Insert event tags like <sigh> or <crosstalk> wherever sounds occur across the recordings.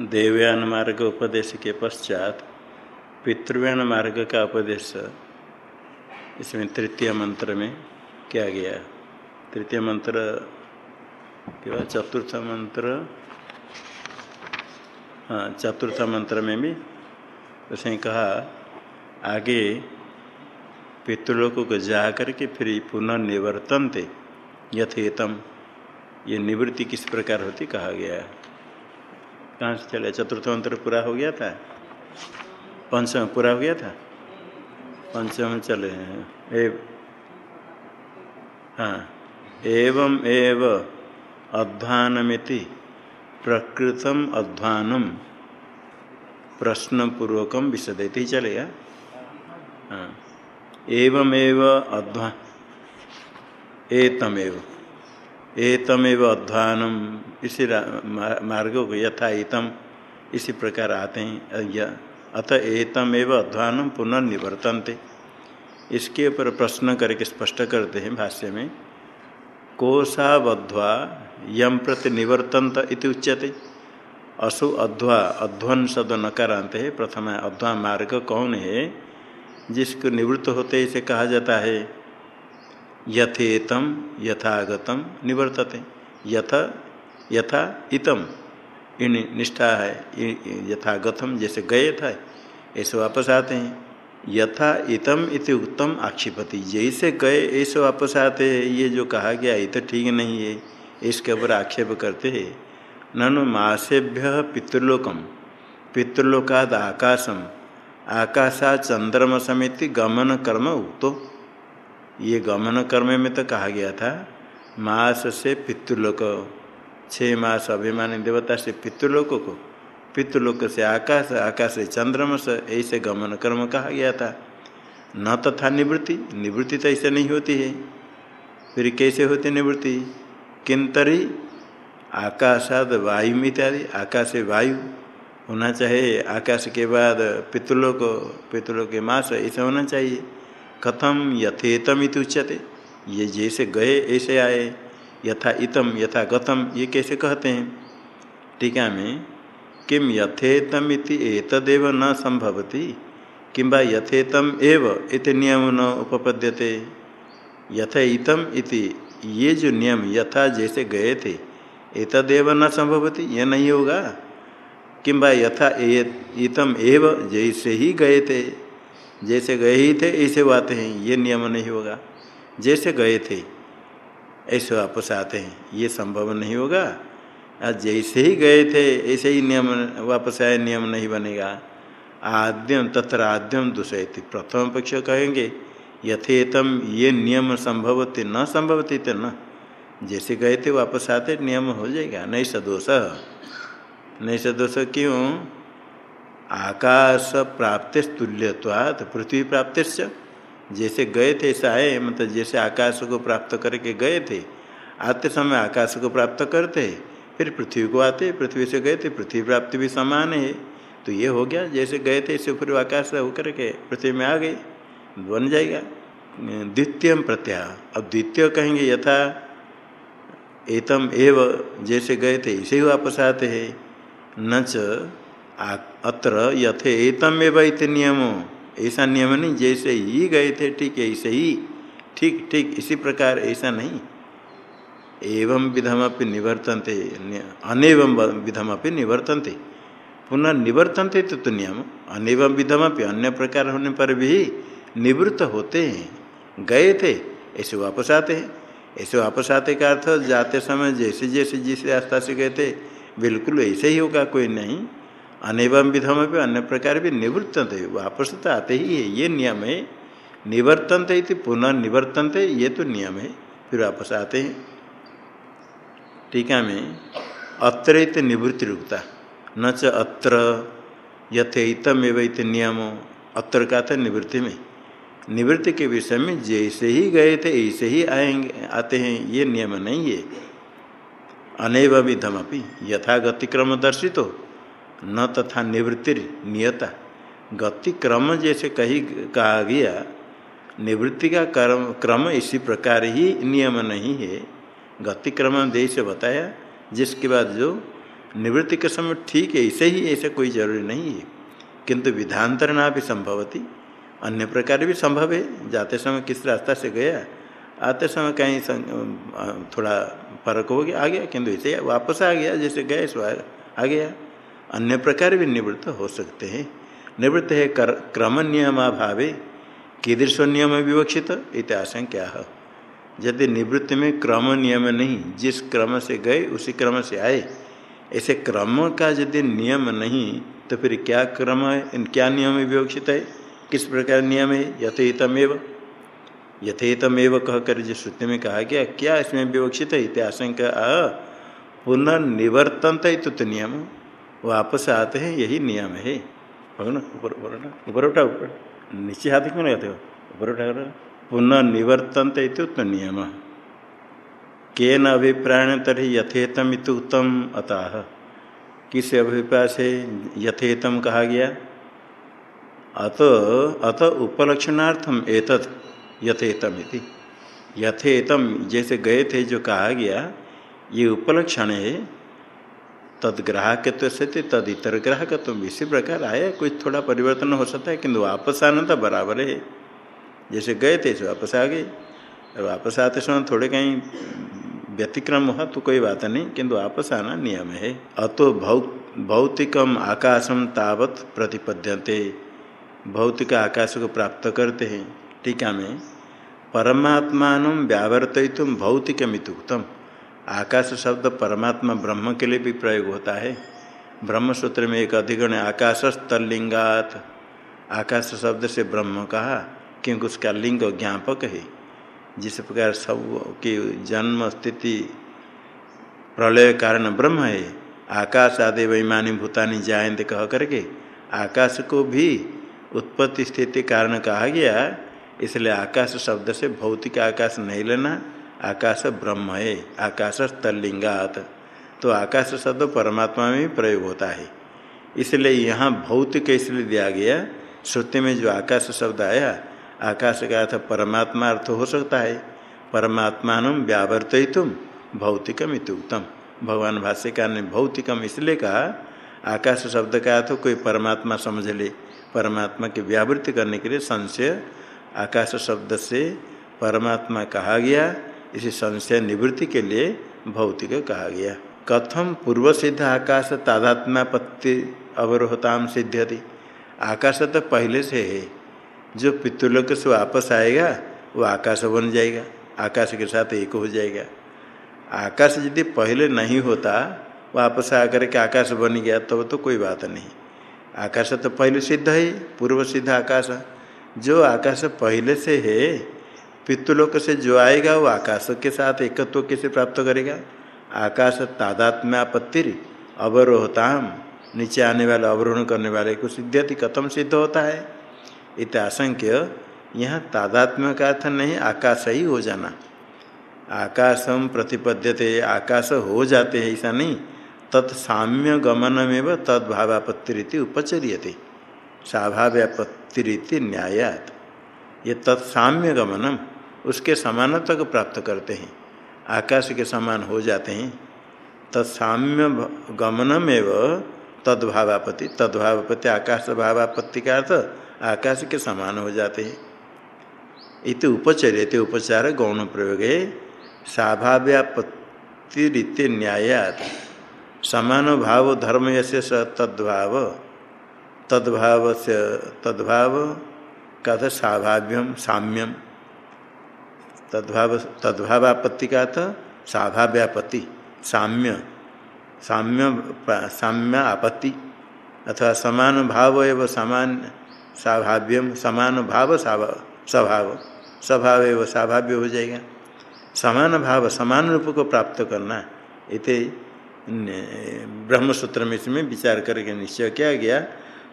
देवयान मार्ग उपदेश के पश्चात पितृव्यान मार्ग का उपदेश इसमें तृतीय मंत्र में किया गया। तृतीय मंत्र के बाद चतुर्थ मंत्र हाँ चतुर्थ मंत्र में भी उसने कहा, आगे पितृलोक को जा करके फिर पुनः निवर्तन थे यथेतम। ये निवृत्ति किस प्रकार होती कहा गया कहाँ से चले? चतुर्थ मंत्र पूरा हो गया था? पंचम पूरा हो गया था? पंचम चले हैं। ए, हाँ। एवं एव अध्वानमिति प्रकृतम अध्वानम। प्रश्न पूर्वकम विशदयती चलेगा हाँ। एवं एव अध्वा एतमेव। एतमेव अध्वानम इसी मार्ग को यथा एतम। इसी प्रकार आते हैं अतः एतमेव अध्वानम पुनर्निवर्तनते। इसके ऊपर प्रश्न करके स्पष्ट करते हैं भाष्य में कोशाबध्वा यम प्रति निवर्तनत उच्यते। असु अध्वा, अध्वन शब्द नकारांत है। प्रथम अध्वा मार्ग कौन है? जिसको निवृत्त होते इसे कहा जाता है यथेतम यथागतम निवर्तते। यथ, यथा, इतम। इन निष्ठा है यथागतम जैसे गए था ऐसे वापस आते हैं। यथा, इतम इति उत्तम आक्षिपति। जैसे गए ऐसे वापस आते हैं। ये जो कहा गया, ये तो ठीक नहीं है। इसके ऊपर आक्षेप करते हैं। ननु मासेभ्य पितृलोकम। पितृलोकाद आकाशम। आकाशा चंद्रमा समिति गमन कर्म उक्तो। ये गमन कर्म में तो कहा गया था, मास से पितृलोक। छः मास अभिमानी देवता से पितृलोक को, पितृलोक से आकाश आकाश से चंद्रमा से ऐसे गमन कर्म कहा गया था। न तो निवृत्ति निवृत्ति तो ऐसे नहीं होती है। फिर कैसे होती निवृत्ति? किंतरी आकाशाद वायु इत्यादि, आकाश से वायु। होना चाहिए, आकाश के बाद पितृलोक पितृलोक के मास ऐसा होना चाहिए। कथम यथेतम उच्यते। ये जैसे गए, ऐसे आए। यथा इतम, यथा गतम, ये कैसे कहते हैं? टीका में, किम यथेतम इति एतदेव न संभवती, किंबा यथेतम एव इत नियम न उपपद्यते। यथ इतम इति, ये जो नियम यथा जैसे गए थे, एतदेव न संभवती यह नहीं होगा। किंबा यथा इतम एव जैसे ही गए थे। जैसे गए ही थे, ऐसे वो आते हैं, ये नियम नहीं होगा। जैसे गए थे, ऐसे वापस आते हैं, ये संभव नहीं होगा। आज जैसे ही गए थे, ऐसे ही नियम, वापस आए, नियम नहीं बनेगा। आद्यम तत्र आद्यम दूसरे प्रथम पक्ष कहेंगे, यथेतम, ये नियम संभवते, न संभवती तो न। जैसे गए थे, वापस आते, नियम हो जाएगा। नहीं सदोष नहीं सदोष क्यों? आकाश प्राप्त तुल्यवाद पृथ्वी प्राप्त जैसे गए थे ऐसा आए मतलब जैसे आकाश को प्राप्त करके गए थे, आते समय आकाश को प्राप्त करते, फिर पृथ्वी को आते, पृथ्वी से गए थे, पृथ्वी प्राप्ति भी समान है। तो ये हो गया, जैसे गए थे, इसे फिर आकाश होकर के पृथ्वी में आ गए, बन जाएगा। द्वितीय प्रत्याह अब द्वितीय कहेंगे यथा, एतम एव, जैसे गए थे, इसे ही वापस आते हैं। न अत्र यथे एतम एवं नियमो। ऐसा नियम नहीं जैसे ही गए थे ठीक ऐसे ही। ठीक ठीक इसी प्रकार ऐसा नहीं। एवं विधमपि निवर्तनते अनेवम विधमपि निवर्तनते। पुनः निवर्तनते तो, तो नियम। अनेवम विधमपि अन्य प्रकार होने पर भी निवृत्त होते हैं। गए थे ऐसे वापस आते हैं। ऐसे वापस आते का अर्थ जाते समय जैसे जैसे जिस रास्ता से गए थे बिल्कुल ऐसे ही होगा कोई नहीं। अनेवम विधम भी अन्य प्रकार भी निवृत्तते वापस तो आते ही है ये नियम है निवर्तनते इति पुनः निवर्तनते, ये तो नियम है फिर वापस आते हैं। टीका में अत्र निवृत्ति रुकता न च अत्र यथेतम एवं नियमो। अत्र का था निवृत्ति में। निवृत्ति के विषय में जैसे ही गए थे, ऐसे ही आएँगे, आते हैं। ये नियम नहीं है। अनेव विधम अपनी यथा गतिक्रम दर्शित हो न तथा निवृत्ति नियता। गति क्रम जैसे कही कहा गया, निवृत्ति का कर्म, क्रम इसी प्रकार ही नियम नहीं है। गति क्रम देश बताया, जिसके बाद जो निवृत्ति के समय ठीक है ऐसे ही ऐसे कोई ज़रूरी नहीं है। किंतु विधांतरणा भी संभवती, अन्य प्रकार भी संभव है। जाते समय किस रास्ता से गया, आते समय कहीं थोड़ा फ़र्क हो गया, आ गया, किंतु इसे वापस आ गया, जैसे गए सो आ गया। अन्य प्रकार भी निवृत्त हो सकते हैं। निवृत्त है कर क्रम नियमाभावे कीदृश नियम विवक्षित है यदि निवृत्ति में क्रम नियम नहीं, जिस क्रम से गए, उसी क्रम से आए। ऐसे क्रम का यदि नियम नहीं तो फिर क्या क्रम है क्या नियम विवक्षित है? किस प्रकार नियम है? यथेतमेव। यथेतमेव कह कर श्रुति में कहा गया, क्या इसमें विवक्षित है इतिहासंका पुनर्निवर्तनत तो नियम। वापस आते हैं, यही नियम है। ऊपर ऊपर उठा, ऊपर। नीचे हाथ क्यों लगाते हो? ऊपर उठा पुनर्निवर्तनत तो नियम। के न अभिप्रायण तरी यथेतम उत्तम अतः। किस अभिप्राय से यथेतम कहा गया? अत अत उपलक्षणार्थम एतत् यथेतम इति। यथेतम जैसे गए थे जो कहा गया, ये उपलक्षण है तद ग्राहकत्व से तद इतर ग्राहकत्व इसी प्रकार आया कुछ थोड़ा परिवर्तन हो सकता है, किंतु वापस आना तो बराबर है। जैसे गए थे वापस आ गए। वापस आते समय थोड़े कहीं व्यतिक्रम हुआ तो कोई बात नहीं, किंतु वापस आना नियम है। अतो भौ, भौतिकम आकाशम तावत प्रतिपद्यते भौतिक आकाश को प्राप्त करते हैं। टीका में। परमात्मा व्यावर्तित भौतिक मितुक्तम आकाश शब्द परमात्मा ब्रह्म के लिए भी प्रयोग होता है। ब्रह्म सूत्र में एक अधिगण आकाश तलिंगात आकाश शब्द से ब्रह्म कहा, क्योंकि उसका लिंग ज्ञापक है। जिस प्रकार सब की जन्म, स्थिति, प्रलय कारण ब्रह्म है, आकाश आदि वैमानी भूतानी जायंत कह करके आकाश को भी उत्पत्ति स्थिति कारण कहा गया, इसलिए आकाश शब्द से भौतिक आकाश नहीं लेना आकाश ब्रह्म है आकाश तल्लिंगात तो आकाश शब्द परमात्मा में प्रयोग होता है। इसलिए यहाँ भौतिक इसलिए दिया गया, श्रुति में जो आकाश शब्द आया, आकाश का अर्थ परमात्मा अर्थ हो सकता है। परमात्मान व्यावर्त तुम भौतिकम इतुक्तम भगवान भाष्यकार ने भौतिकम इसलिए कहा आकाश शब्द का अर्थ कोई परमात्मा समझ ले, परमात्मा की व्यावृत्ति करने के लिए संशय आकाश शब्द से परमात्मा कहा गया इसी संशय निवृत्ति के लिए भौतिक कहा गया। कथम पूर्व सिद्ध आकाश तादात्म्यापत्ति अवरोहताम सिद्ध्यति। आकाश तो पहले से है। जो पितृलोक से वापस आएगा वो आकाश बन जाएगा। आकाश के साथ एक हो जाएगा। आकाश यदि पहले नहीं होता वापस आकर के आकाश बन गया तब तो, तो कोई बात नहीं। आकाश तो पहले सिद्ध है पूर्व सिद्ध आकाश। जो आकाश पहले से है पितृलोक से जो आएगा वो आकाश के साथ एकत्व कैसे प्राप्त करेगा? आकाश तादात्म्यापत्ति अवरोहताम, नीचे आने वाले अवरोहण करने वाले को सिद्धति कथम सिद्ध होता है। इत आशंक्य यहाँ तादात्म्य का अर्थ नहीं, आकाश ही हो जाना। आकाशम प्रतिपद्यते, आकाश हो जाते हैं, ऐसा नहीं। तत्साम्य गमनमेव तद्भावापत्तिरिति उपचर्यते। स्वाभाव्यापत्तिरिति न्यायात। ये तत्साम्य गमनम उसके समानता को प्राप्त करते हैं। आकाश के समान हो जाते हैं। तत्साम्य गमनमेव तद्भावापति तद्भावापति आकाश भावापत्ति का अर्थ आकाश के समान हो जाते हैं। इत उपचर्यते उपचार गौण प्रयोग है स्वाभाव्यापत्तिरिति न्यायात। समान भाव धर्म यसे स तद्भाव। तद्भाव से तद्भाव का था स्वाभाव्यम साम्यम। तद्भाव, तद्भावापत्ति का था स्वाभाव्यापत्ति साम्य साम्य साम्य आपत्ति, अथवा समान भाव एवं समान स्वाभाव्यम समान भाव स्वभाव स्वभाव एवं स्वाभाव्य हो जाएगा। समान भाव समान रूप को प्राप्त करना इतने ब्रह्मसूत्र में इसमें विचार करके निश्चय किया गया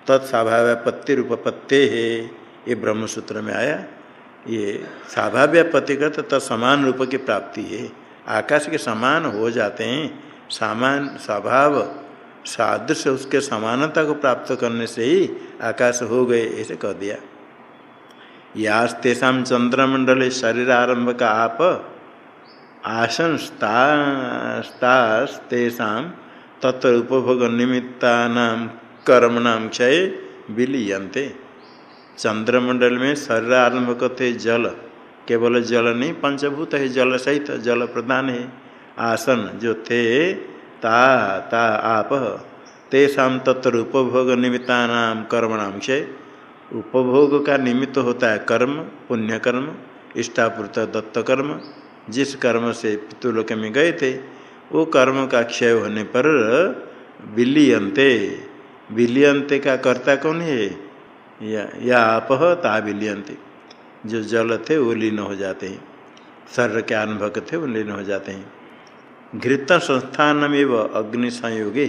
तत्स्वाभाव्यापत्ति रूपपत्ते है ये ब्रह्मसूत्र में आया। ये स्वाभाव्यापत्ति का तो समान रूप की प्राप्ति है। आकाश के समान हो जाते हैं। सामान, स्वभाव, सादृश्य उसके समानता को प्राप्त करने से ही आकाश हो गए, ऐसे कह दिया। यास्तेषा चंद्रमंडल शरीर आरंभ का आप आशंस्तास्तेषा तत्र उपभोग निमित्ता कर्म नाम क्षय विलीयते चंद्रमंडल में शरीर आरंभ करते जल। केवल जल नहीं, पंचभूत है, जल सहित जल प्रदान है। आसन जो थे, ता ता, आप, तेषा तत्र उपभोग निमित्ता कर्मणाम क्षय उपभोग का निमित्त होता है कर्म पुण्य कर्म इष्टापूर्त दत्त कर्म जिस कर्म से पितृलोक में गए थे, वो कर्म का क्षय होने पर विलियंते। विलियंते का कर्ता कौन है? या, या आप ता विलियंते जो जल थे वो लीन हो जाते हैं। शरीर के अनुभव थे वो लीन हो जाते हैं। घृत संस्थान अग्नि संयोगे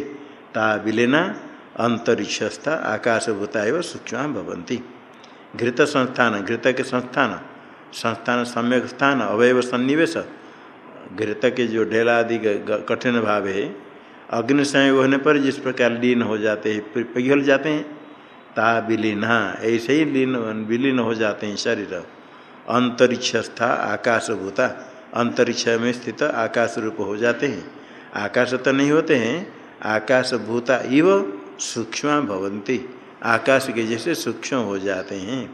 ता अंतरिक्षस्था आकाशभूता एवं सूक्ष्म भवंती घृत संस्थान घृत के संस्थान संस्थान सम्यक स्थान अवयव सन्निवेश। घृत के जो ढेला आदि कठिन भाव है अग्नि संयोग होने पर जिस प्रकार लीन हो जाते हैं पिघल जाते हैं। ता विलीन ऐसे ही लीन, विलीन हो जाते हैं शरीर। अंतरिक्षस्था आकाशभूता अंतरिक्ष में स्थित आकाश रूप हो जाते हैं। आकाश तो नहीं होते हैं, आकाशभूता इव सूक्ष्म भवंती आकाश के जैसे सूक्ष्म हो जाते हैं।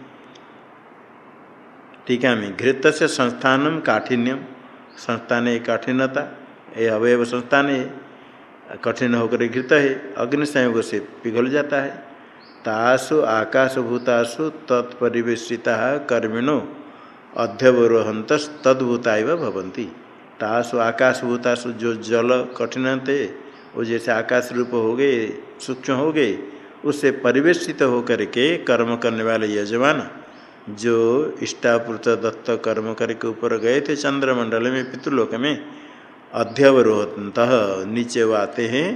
टीका में घृत से संस्थानम काठिन्यम। संस्थान है काठिन्यता ये अवयव संस्थान है। कठिन होकर घृत है अग्नि संयोग से पिघल जाता है। तासु, आकाशभूतासु तत्परिवेशिता कर्मिणो अध्यवरोहंत तद्भूता तासु, आकाशभूतासु जो जल कठिन थे वो जैसे आकाश रूप हो गए, सूक्ष्म हो गए, उससे परिवेशित होकर के कर्म करने वाले यजमान, जो इष्टापूर्त दत्त कर्म करके ऊपर गए थे चंद्रमंडल में, पितृलोक में अध्यवरोहत नीचे वो आते हैं,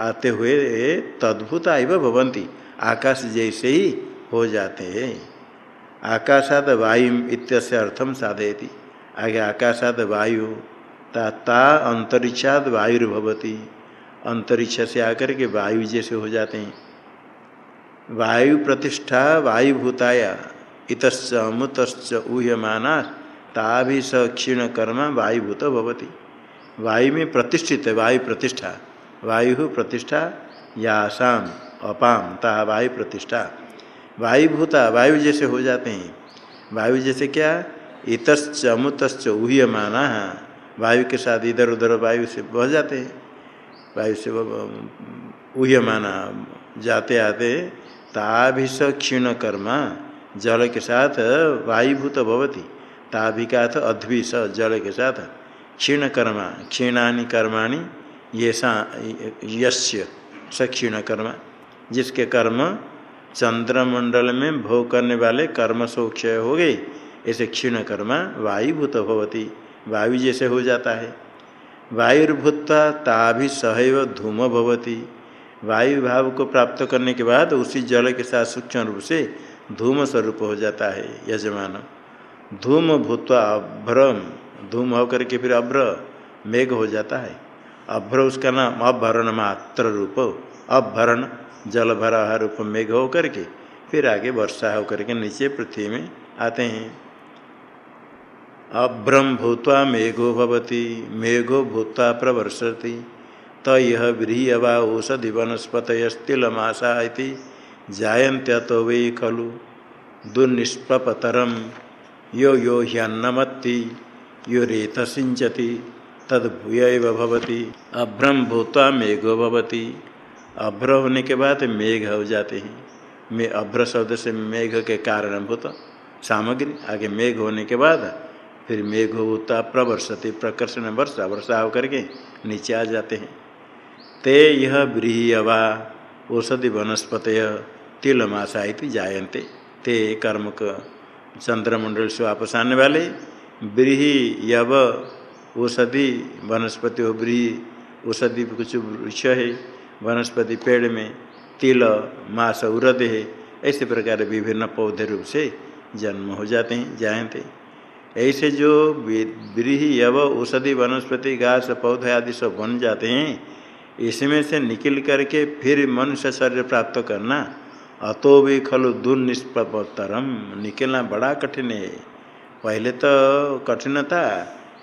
आते हुए तद्भुत भवंती आकाश जैसे ही हो जाते हैं। आकाशाद वायु इत्यस्य अर्थम साधयति। आगे आकाशाद वायु, ता ता अंतरिक्षाद वायुर्भवती अंतरिक्ष से आकर के वायु जैसे हो जाते हैं। वायु प्रतिष्ठा वायुभूताया इतच अमुतश्च ऊह्यमाना ता भी स क्षीण कर्म वायुभूत भवती। वायु में प्रतिष्ठित, वायु प्रतिष्ठा वायु प्रतिष्ठा यासाम। अपाम, ता वायु प्रतिष्ठा। वायुभूता, वायु जैसे हो जाते हैं। वायु जैसे क्या? इतश्च, अमुतश्च, ऊह्यमाना। वायु के साथ इधर उधर वायु से बह जाते हैं। वायु से ऊह्यमाना, जाते आते ताभिष क्षीण कर्मा, जल के साथ वायुभूत भवती। ताभि का अर्थ जल के साथ। क्षीण कर्मा, क्षीणानि कर्माणि ये यस्य स क्षीण कर्मा। जिसके कर्म चंद्रमंडल में भोग करने वाले कर्म सोक्षय हो गए ऐसे क्षीण कर्मा वायुभूत भवती। वायु जैसे हो जाता है। वायुर्भूता ताभि सहैव धूम भवती। वायु भाव को प्राप्त करने के बाद उसी जल के साथ सूक्ष्म रूप से धूम स्वरूप हो जाता है, यजमान। धूम भूतवा अभ्रम। धूम होकर के फिर अभ्र, मेघ हो जाता है। अभ्र उसका नाम अभरण मात्र रूप। अभरण जल भरा रूप मेघ होकर के, फिर आगे वर्षा होकर के नीचे पृथ्वी में आते हैं। अभ्रम भूतवा मेघो भवती, मेघो भूतवा प्रवर्षति, त यह व्रीह वा औषधि वनस्पतयस्तिलमाशा जायन्त्यो वै खलु। दुर्निष्पतरम यो यो ह्यन्नमत्ति, यो रेत सिंचति तद्भूय भवती। अभ्रम भूतवा मेघो भवती। अभ्र होने के बाद मेघ हो जाते हैं। मे अभ्र शब्द से मेघ के कारणभूत सामग्री, आगे मेघ होने के बाद फिर मेघ होता प्रवर्षति, प्रकर्षण, वर्षा वर्षा होकर के नीचे आ जाते हैं। ते यह ब्रीहवा, औषधि वनस्पत तिलमाशा जायन्ते। ते कर्म चंद्रमंडल से वापस आने वाले ब्रीही यव औषधि वनस्पति हो ब्रीही, औषधि कुछ वृक्ष है। वनस्पति पेड़ में तिल, मास, उरद है, ऐसे प्रकार विभिन्न पौधे रूप से जन्म हो जाते हैं, जायते ऐसे जो ब्रीह यव औषधि, वनस्पति, घास, पौधे आदि सब बन जाते हैं, इसमें से निकल करके फिर मनुष्य शरीर प्राप्त करना अतो भी खलु दुर्निष्पतरम निकलना बड़ा कठिन है। पहले तो कठिन था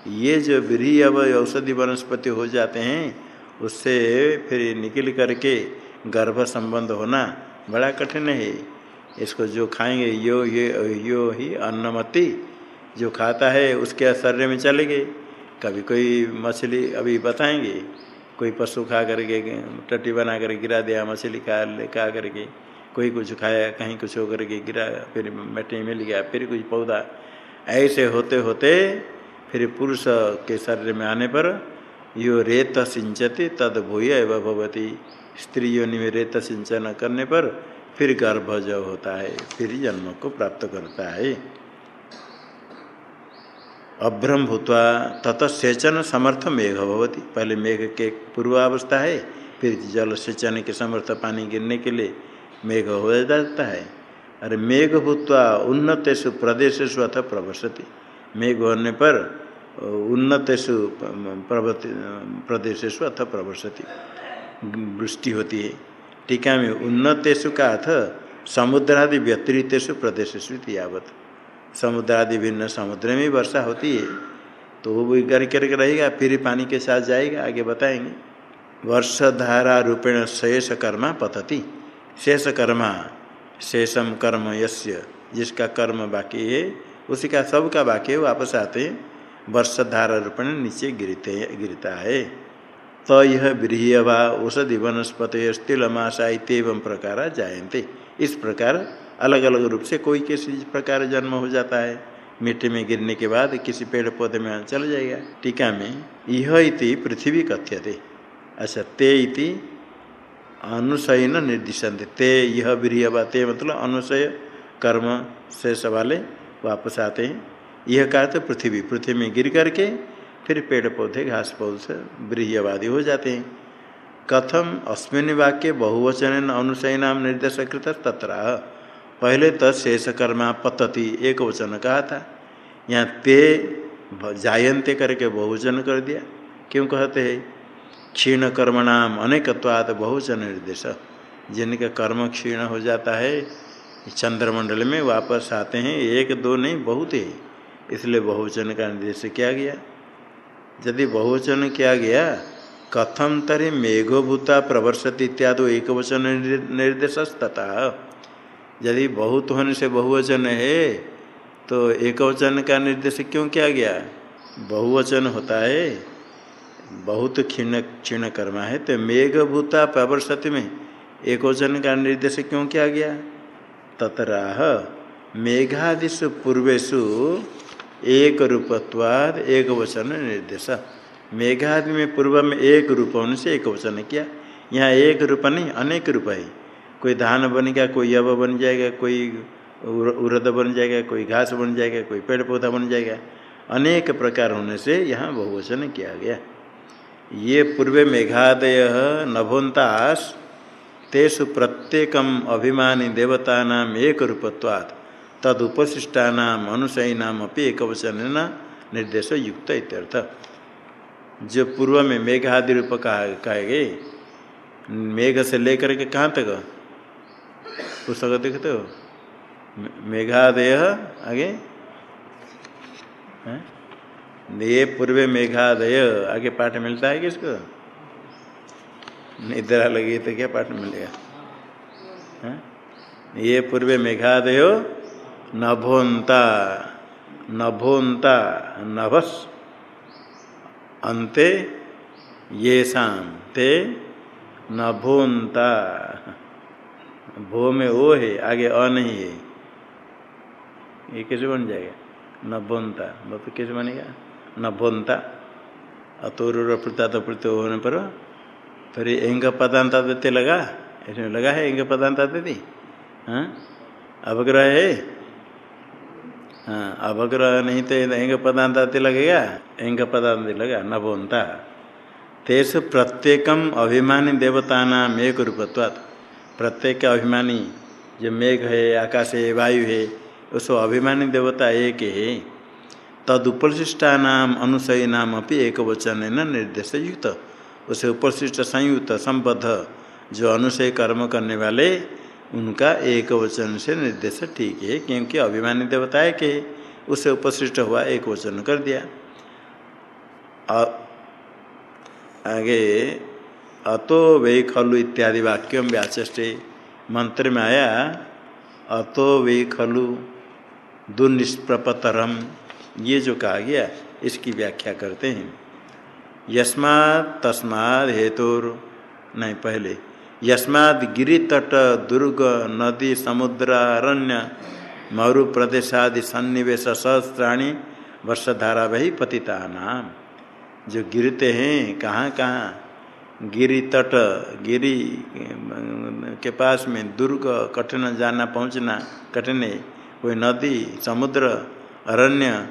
ये जो ब्रीह औषधि, वनस्पति हो जाते हैं उससे फिर निकल करके गर्भ संबंध होना बड़ा कठिन है। इसको जो खाएँगे, यो, ये, यो ही अन्नमति जो खाता है, उसके शरीर में चले गए। कभी कोई मछली, अभी बताएँगे, कोई पशु खा करके, टट्टी बना कर गिरा दिया, मछली खा ले, खा करके, कोई कुछ खाया, कहीं कुछ होकर के गिरा, फिर मिट्टी मिल गया, फिर कुछ पौधा। ऐसे होते होते फिर पुरुष के शरीर में आने पर यो रेत सिंचती तद भूय एवं भवती। स्त्री योनि में रेत सिंचन करने पर फिर गर्भ जो होता है, फिर जन्म को प्राप्त करता है। अभ्रम भूतवा तत सेचन समर्थ मेघ भवती। पहले मेघ के पूर्वावस्था है, फिर जल सेचन के समर्थ पानी गिरने के लिए मेघ हो जाता है। अरे मेघ भूतवा उन्नतेषु प्रदेशेशु अथ प्रवसती। मेघ होने पर उन्नतेषु प्रदेशेशु अथ प्रवसति। वृष्टि होती है। टीका में उन्नतेषु का अर्थ समुद्रादि व्यतिरिक्तेषु प्रदेशेशु यावत। समुद्रादि भिन्न समुद्र में वर्षा होती है तो वो भी कर करके रहेगा, फिर पानी के साथ जाएगा, आगे बताएँगे। वर्ष धारा रूपेण शेष कर्मा पतती। शेष कर्मा शेषम कर्म यस्य, जिसका कर्म बाकी है, उसी का सब का बाकी है वापस आते हैं। वर्ष धारा रूपेण नीचे गिरते, गिरता है। तो यह ब्रीह व औषधि वनस्पत स्थिलमाशा इतम प्रकार जायते इस प्रकार अलग अलग रूप से कोई किसी प्रकार जन्म हो जाता है। मिट्टी में गिरने के बाद किसी पेड़ पौधे में चल जाएगा। टीका में यह इति पृथ्वी कथ्यते। अच्छा ते इति अनुशयन निर्दिशंत ते यह वीरिय ते मतलब अनुशय कर्म से सवाले वापस आते हैं। यह कहा तो पृथ्वी पृथ्वी में गिर करके फिर पेड़ पौधे घास पौधे ब्रीहवादी हो जाते हैं। कथम अस्मिन वाक्य बहुवचन अनुशयनाम निर्देश कृत तत्र। पहले तो शेष कर्मा पतति, एक वचन कहा था। यहाँ ते जायंते करके बहुवचन कर दिया। क्यों कहते हैं? क्षीण कर्म नाम अनेकत्वाद बहुवचन निर्देश। जिनका कर्म क्षीण हो जाता है, चंद्रमंडल में वापस आते हैं, एक दो नहीं, बहुत है। इसलिए बहुवचन का निर्देश किया गया। यदि बहुवचन किया गया, कथम तरी मेघभूता प्रवर्षति इत्यादि एक वचन निर्देश तथा यदि बहुत होने से बहुवचन है तो एक वचन का निर्देश क्यों किया गया? बहुवचन होता है, बहुत क्षीण क्षीण कर्मा है तो मेघभूता प्रवर्षति में एक वचन का निर्देश क्यों किया गया? ततराह मेघादिशु पूर्वेशु एक रूपत्वाद, एक वचन निर्देश। मेघादि में पूर्व में एक रूप होने से एक वचन किया। यहाँ एक रूप नहीं, अनेक रूप है। कोई धान बन गया, कोई यव बन जाएगा, कोई उरद बन जाएगा, कोई घास बन जाएगा, कोई पेड़ पौधा बन जाएगा। अनेक प्रकार होने से यहाँ बहुवचन किया गया। ये पूर्व मेघादय नभोन्तास, तेषु प्रत्येकम अभिमानी देवता नाम एक रूपत्वात्। तद उपशिष्टा एक वचन निर्देश युक्त इत्यर्थ जो पूर्व में मेघादि रूप कहा कहे गए मेघ से लेकर के कहाँ तक? पुस्तक देखते हो? मेघादय आगे? ये पूर्व मेघादय आगे पाठ मिलता है किसको निद्रा लगी तो क्या पाठ मिलेगा? ये पूर्व मेघादय नभोन्ता नभोन्ता, नभस। अंते ये शाम ते, नभोन्ता। भो में ओ है, आगे अ नहीं है। ये कैसे बन जाएगा? नभोनता तो कैसे बनेगा? नभोनता। अतोर प्रता तो प्रत्यो होने पर फिर एंग पदांता देते लगा इसमें लगा है, एंग पदांता देती हाँ अवग्रह है? हाँ अवग्रह नहीं तो एंग पदांता लगेगा एंग पदांत लगा नभोनता तेज प्रत्येकम अभिमानी देवता नाम एक रूपत्वात्। प्रत्येक अभिमानी, जो मेघ है, आकाश है, वायु है, उसको अभिमानी देवता एक है। तदुपशिष्टा नाम अनुसयी नाम अपनी एक वचन न निर्देश युक्त उसे उपशिष्ट संयुक्त संबद्ध, जो अनुसय कर्म करने वाले उनका एक वचन से निर्देश ठीक है, क्योंकि अभिमानी देवता है कि उसे उपशिष्ट हुआ एक वचन कर दिया। आगे, अतो वे खलु इत्यादि वाक्यम व्याचे मंत्र में आया, अतो वे खलु दुनिष्प्रपतरम। ये जो कहा गया, इसकी व्याख्या करते हैं। यस्मात् तस्माद हेतुर, नहीं, पहले। यस्माद गिरी तट दुर्ग, नदी, समुद्र, अरण्य, मरु प्रदेशादि सन्निवेश सहस्त्राणी वर्षधारा वही पतिता नाम जो गिरते हैं, कहाँ कहाँ? गिरी तट गिरी, के पास में दुर्ग, कठिन जाना, पहुँचना, कठिन कोई नदी, समुद्र, अरण्य,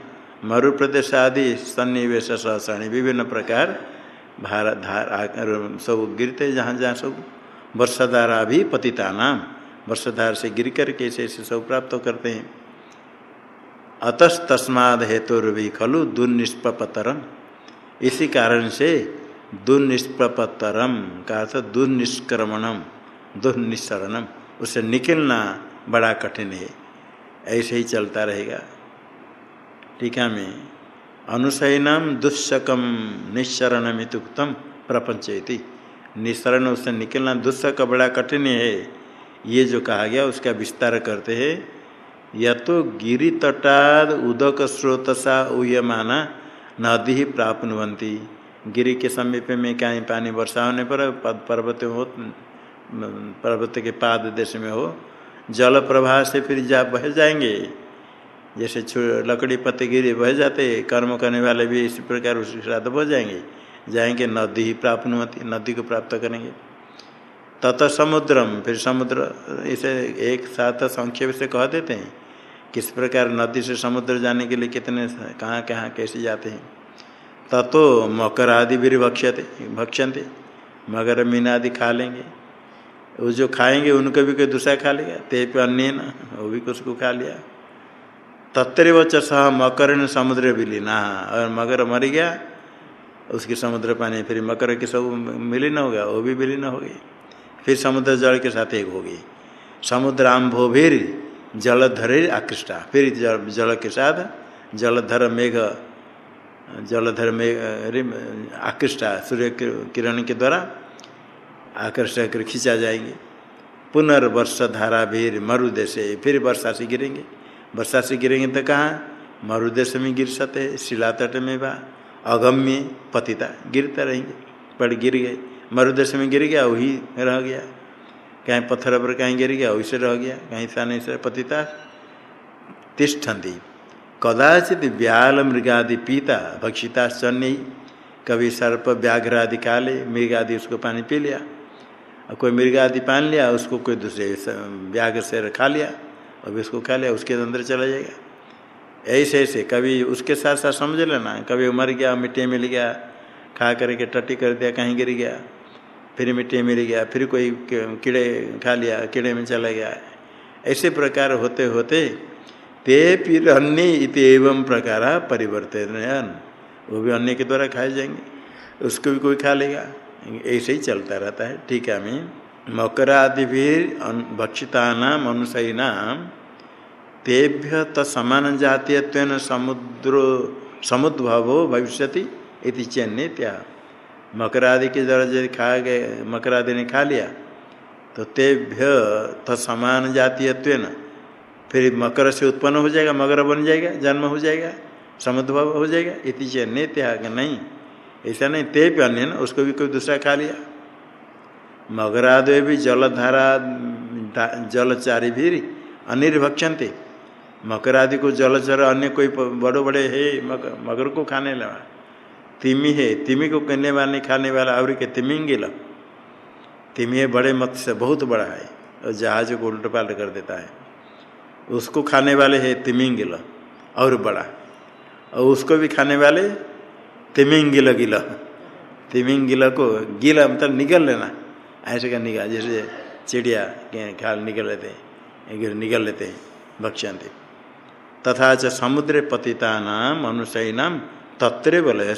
मरु प्रदेश आदि सन्निवेश सहस्राणी, विभिन्न प्रकार, भारत, धार सब गिरते जहाँ जहाँ सब। वर्षाधारा भी पतिता नाम वर्षधार से गिर कर के ऐसे सब प्राप्त करते हैं? अतस तस्माद हेतुर्भी खलु दुर्निष्पतरम इसी कारण से दुर्निष्पतरम का अर्थ दुर्निष्क्रमणम दुर्निस्सरणम उससे निकलना बड़ा कठिन है। ऐसे ही चलता रहेगा। टीका में अनुशयनम दुस्सकम निस्सरणमितुक्तम प्रपंचयती निस्सरण उससे निकलना दुस्सक बड़ा कठिन है। ये जो कहा गया, उसका विस्तार करते हैं। या तो गिरी तटाद उदक स्रोतसा उयमाना नदी ही प्राप्तवंती गिरी के समीप में कहीं पानी वर्षा होने पर पर्वत हो, पर्वत के पाद देश में हो, जल प्रवाह से फिर जा बह जाएँगे। जैसे लकड़ी पत्ते गिरी बह जाते, कर्म करने वाले भी इसी प्रकार उसके साथ बह जाएँगे। जाएँगे, नदी ही प्राप्त होती, नदी को प्राप्त करेंगे। तत समुद्रम, फिर समुद्र, इसे एक साथ संक्षेप से कह देते हैं। किस प्रकार नदी से समुद्र जाने के लिए कितने कहाँ कहाँ, कैसे जाते हैं? ततो मकर आदि भी भक्ष्यते भक्ष्यंते मगर मीन आदि खा लेंगे। वो जो खाएँगे, उनको भी कोई दूसरा खा लेगा। ते पे अन्य न वो भी कुछ को खा लिया। तत्व सह मकर ने समुद्र भी लेना। और मगर मर गया उसकी समुद्र पानी फिर मकर के सब मिलीन हो गया वो भी विलीन हो गई। फिर समुद्र जल के साथ एक हो गई। समुद्र आम्भोभिर जलधर आकृष्टा। फिर जल, जल के साथ जलधर मेघ जलधर मेघ आकृष्टा सूर्य किरण के द्वारा आकर्षण कर खींचा जाएँगे। पुनर्वर्ष धारा भीर मरुदेश फिर वर्षा से गिरेंगे। वर्षा से गिरेंगे तो कहाँ? मरुदेश में गिर सकते शिला तट में बा। अगम्य पतिता गिरते रहेंगे। पर गिर गए। मरुदेश में गिर गया, वही रह गया। कहीं पत्थर पर कहीं गिर गया वैसे रह गया। कहीं साने से पतिता तिष्ठन्ति। कदाचित व्याल मृगादि पीता, भक्षिता चन्नी कभी सर्प व्याघ्र आदि काले मृग आदि उसको पानी पी लिया। और कोई मृग आदि पान लिया, उसको कोई दूसरे व्याघ्र से खा लिया अभी उसको खा लिया, उसके अंदर चला जाएगा। ऐसे ऐसे। कभी उसके साथ साथ समझ लेना। कभी मर गया, मिट्टी मिल गया, खा करके टट्टी कर दिया, कहीं गिर गया, फिर मिट्टी मिल गया, फिर कोई कीड़े खा लिया, कीड़े में चला गया। ऐसे प्रकार होते होते ते फिर अन्य इत एवं प्रकार परिवर्तित वो भी अन्य के द्वारा खाए जाएँगे। उसको भी कोई खा लेगा। ऐसे ही चलता रहता है। ठीक है मैं मकरादि भी भक्षिता नाम अनुसयी नाम तेभ्य तमान जातीय समुद्र, समुद्भवो भविष्य इति चेन्ने त्या। मकर आदि के द्वारा यदि खा गए मकर आदि ने खा लिया तो तेभ्य तमान जातीय फिर मकर से उत्पन्न हो जाएगा मकर बन जाएगा, जन्म हो जाएगा, समुद्भव हो जाएगा इति चेन्ने त्याग नहीं। ऐसा नहीं ते भी अन्य ना, उसको भी कोई दूसरा खा लिया। मगरादय भी जलधारा जलचारी भी अनिर्भक्षंते मकर आदि को जलचर अन्य कोई बड़े बड़े है मगर को खाने लगा। तिमी है, तिमी को कहने वाले खाने वाला और के तिमिंगिल। तिमी है बड़े मत से बहुत बड़ा है, और जहाज़ को उल्ट पाल्ट कर देता है। उसको खाने वाले है तिमिंगिल, और बड़ा। और उसको भी खाने वाले तिमिंगिल गिला। तिमिंगिल को गिला मतलब निकल लेना। ऐसे का निकाल जैसे चिड़िया के खाल निकल लेते हैं निकल लेते हैं भक्ष्यंते तथा च समुद्र पतिता नाम अनुशयी नाम तत्व बोले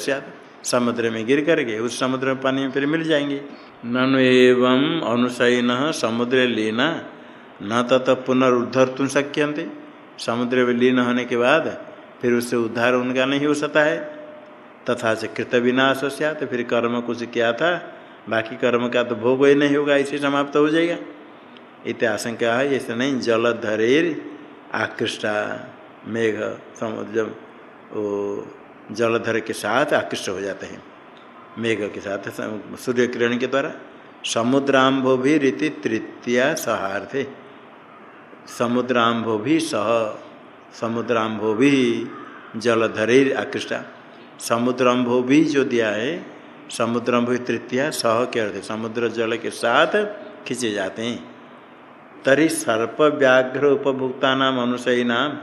समुद्र में गिर करके उस समुद्र में पानी में फिर मिल जाएँगे। ननु एवं अनुशयन समुद्र लीना, न तत पुनरुद्धर तुम शक्यंते समुद्र में लीन होने के बाद फिर उससे उद्धार उनका नहीं हो सकता है। तथा से कृत विनाश हो तो फिर कर्म कुछ किया था, बाकी कर्म का तो भोग ही नहीं होगा, इसे समाप्त हो जाएगा। इत आशंका है ऐसे नहीं, जलधरेर आकृष्टा। मेघ, समुद्र वो जलधर के साथ आकृष्ट हो जाते हैं। मेघ के साथ, सूर्य किरण के द्वारा। समुद्राम्भो भी रीति तृतीया सहार्थे। समुद्राम्भो भी सह, समुद्राम्भो भी जलधरे आकृष्टा। समुद्राम्भो भी जो दिया है, समुद्राम्भो तृतीया सह के अर्थ समुद्र जल के साथ खींचे जाते हैं। तरी सर्प व्याघ्र उपभोक्ता नाम अनुसयी नाम।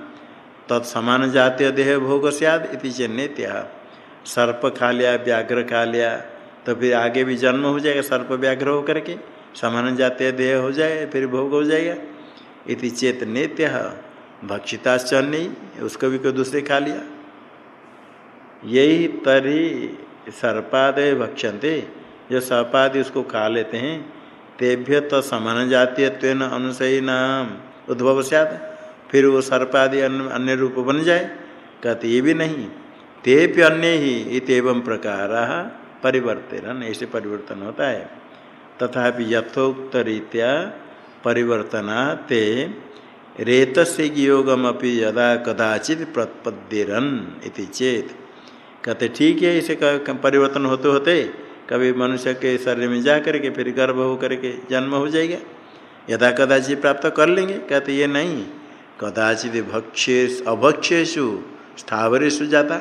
तत्समान जातीय देह भोग सद इति चेन्नेत्या। सर्प खा लिया व्याघ्र खा लिया तो फिर आगे भी जन्म हो जाएगा, सर्प व्याघ्र हो करके समान जातीय देह हो जाए फिर भोग हो जाएगा। इति चेत नेत्य नहीं उसको भी कोई दूसरे खा लिया। यही तरी सर्पाद भक्षन्ते। जो सर्पादि उसको खा लेते हैं, तेभ्य तो समान जातीय अनुसयी नाम उद्भव सद फिर वो सर्पादि अन्य रूप बन जाए। कहते, ये भी नहीं। तेप्य अन्य ही इतम प्रकार परिवर्तन ऐसे परिवर्तन होता है। तथापि यथोक्त रीत्या परिवर्तना ते रेत से योगमपि यदा कदाचित प्रपद्यरन इति चेत। कहते, ठीक है, इसे परिवर्तन होते होते कभी मनुष्य के शरीर में जा करके फिर गर्भ हो करके जन्म हो जाएगा। यदा कदाचित प्राप्त कर लेंगे। कहते, ये नहीं। कदाचित भक्ष्य अभक्ष्यु स्थावरेशु जाता।